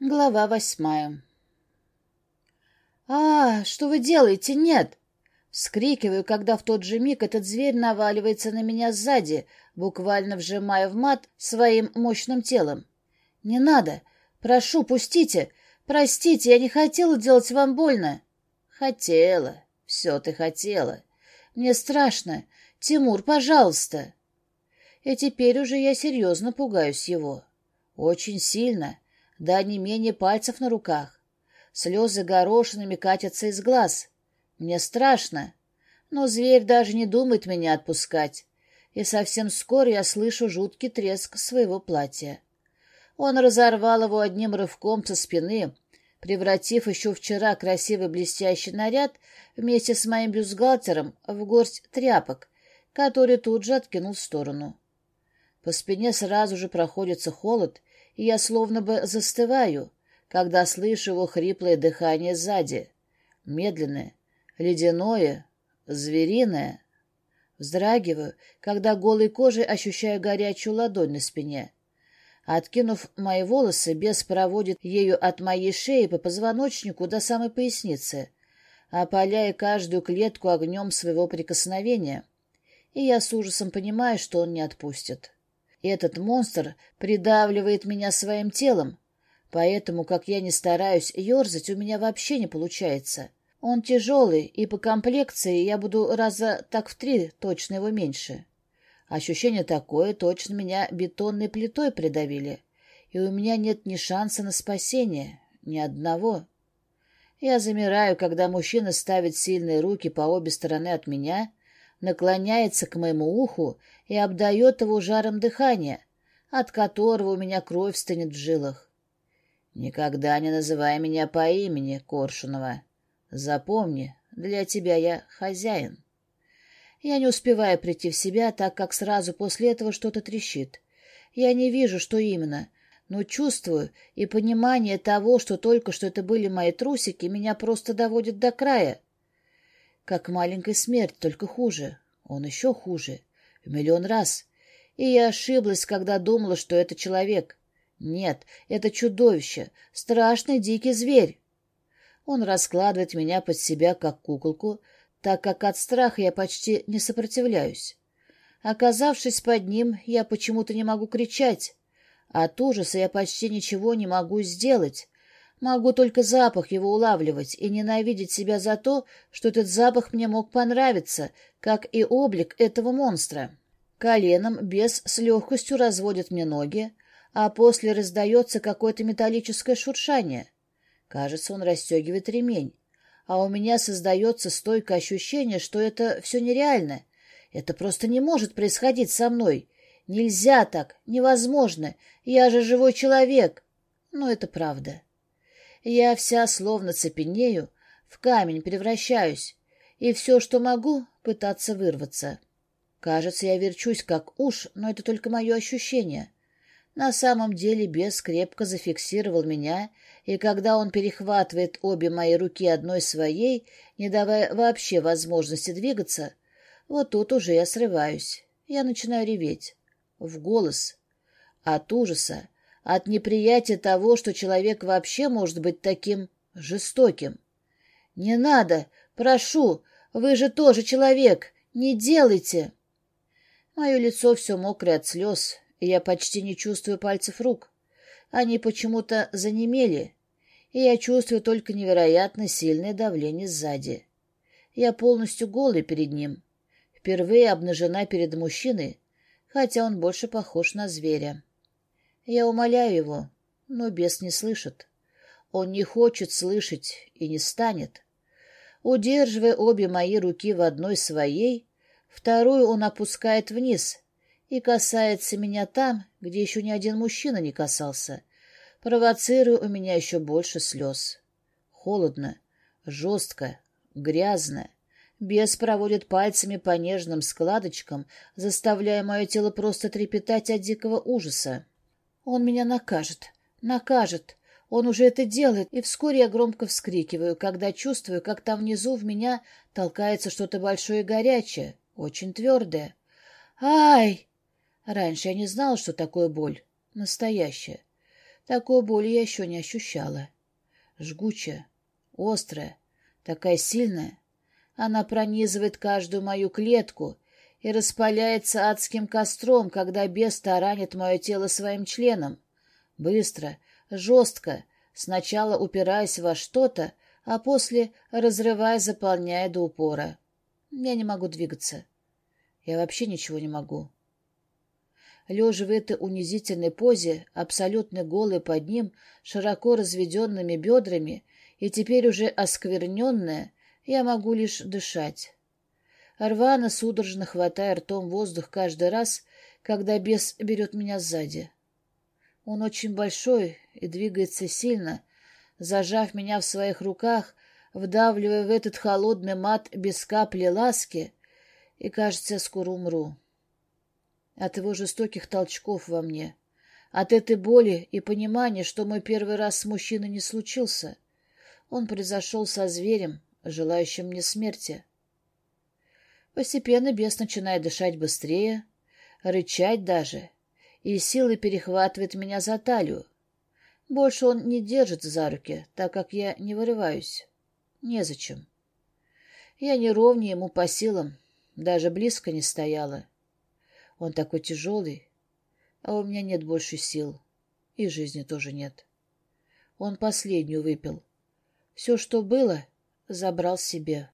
Глава восьмая. «А, что вы делаете? Нет!» Вскрикиваю, когда в тот же миг этот зверь наваливается на меня сзади, буквально вжимая в мат своим мощным телом. «Не надо! Прошу, пустите! Простите, я не хотела делать вам больно!» «Хотела! Все ты хотела! Мне страшно! Тимур, пожалуйста!» И теперь уже я серьезно пугаюсь его. Очень сильно — да не менее пальцев на руках. Слезы горошинами катятся из глаз. Мне страшно, но зверь даже не думает меня отпускать, и совсем скоро я слышу жуткий треск своего платья. Он разорвал его одним рывком со спины, превратив еще вчера красивый блестящий наряд вместе с моим бюстгальтером в горсть тряпок, который тут же откинул в сторону. По спине сразу же проходится холод, я словно бы застываю, когда слышу его хриплое дыхание сзади. Медленное, ледяное, звериное. Вздрагиваю, когда голой кожей ощущаю горячую ладонь на спине. Откинув мои волосы, бес проводит ею от моей шеи по позвоночнику до самой поясницы, опаляя каждую клетку огнем своего прикосновения. И я с ужасом понимаю, что он не отпустит. Этот монстр придавливает меня своим телом, поэтому, как я не стараюсь ерзать, у меня вообще не получается. Он тяжелый, и по комплекции я буду раза так в три точно его меньше. Ощущение такое, точно меня бетонной плитой придавили, и у меня нет ни шанса на спасение, ни одного. Я замираю, когда мужчина ставит сильные руки по обе стороны от меня наклоняется к моему уху и обдает его жаром дыхания, от которого у меня кровь стынет в жилах. Никогда не называй меня по имени, Коршунова. Запомни, для тебя я хозяин. Я не успеваю прийти в себя, так как сразу после этого что-то трещит. Я не вижу, что именно, но чувствую, и понимание того, что только что это были мои трусики, меня просто доводит до края. Как маленькая смерть, только хуже. Он еще хуже. В миллион раз. И я ошиблась, когда думала, что это человек. Нет, это чудовище. Страшный дикий зверь. Он раскладывает меня под себя, как куколку, так как от страха я почти не сопротивляюсь. Оказавшись под ним, я почему-то не могу кричать. От ужаса я почти ничего не могу сделать, Могу только запах его улавливать и ненавидеть себя за то, что этот запах мне мог понравиться, как и облик этого монстра. Коленом бес с легкостью разводит мне ноги, а после раздается какое-то металлическое шуршание. Кажется, он расстегивает ремень. А у меня создается стойкое ощущение, что это все нереально. Это просто не может происходить со мной. Нельзя так, невозможно. Я же живой человек. Но это правда. Я вся словно цепенею, в камень превращаюсь, и все, что могу, пытаться вырваться. Кажется, я верчусь как уж, но это только мое ощущение. На самом деле бес крепко зафиксировал меня, и когда он перехватывает обе мои руки одной своей, не давая вообще возможности двигаться, вот тут уже я срываюсь. Я начинаю реветь. В голос. От ужаса, от неприятия того, что человек вообще может быть таким жестоким. «Не надо! Прошу! Вы же тоже человек! Не делайте!» Мое лицо все мокрое от слез, и я почти не чувствую пальцев рук. Они почему-то занемели, и я чувствую только невероятно сильное давление сзади. Я полностью голый перед ним, впервые обнажена перед мужчиной, хотя он больше похож на зверя. Я умоляю его, но бес не слышит. Он не хочет слышать и не станет. Удерживая обе мои руки в одной своей, вторую он опускает вниз и касается меня там, где еще ни один мужчина не касался, провоцируя у меня еще больше слез. Холодно, жестко, грязно. Бес проводит пальцами по нежным складочкам, заставляя мое тело просто трепетать от дикого ужаса. Он меня накажет, накажет. Он уже это делает, и вскоре я громко вскрикиваю, когда чувствую, как там внизу в меня толкается что-то большое и горячее, очень твердое. Ай! Раньше я не знала, что такое боль. Настоящая. Такой боли я еще не ощущала. Жгучая, острая, такая сильная. Она пронизывает каждую мою клетку и распаляется адским костром, когда бес таранит мое тело своим членом. Быстро, жестко, сначала упираясь во что-то, а после разрывая, заполняя до упора. Я не могу двигаться. Я вообще ничего не могу. Лежа в этой унизительной позе, абсолютно голой под ним, широко разведенными бедрами и теперь уже оскверненная, я могу лишь дышать. Рвано судорожно хватая ртом воздух каждый раз, когда бес берет меня сзади. Он очень большой и двигается сильно, зажав меня в своих руках, вдавливая в этот холодный мат без капли ласки, и, кажется, скоро умру. От его жестоких толчков во мне, от этой боли и понимания, что мой первый раз с мужчиной не случился. Он произошел со зверем, желающим мне смерти. Постепенно бес начинает дышать быстрее, рычать даже, и силой перехватывает меня за талию, больше он не держит за руки, так как я не вырываюсь. Незачем. Я не ровнее ему по силам, даже близко не стояла. Он такой тяжелый, а у меня нет больше сил, и жизни тоже нет. Он последнюю выпил. Все, что было, забрал себе.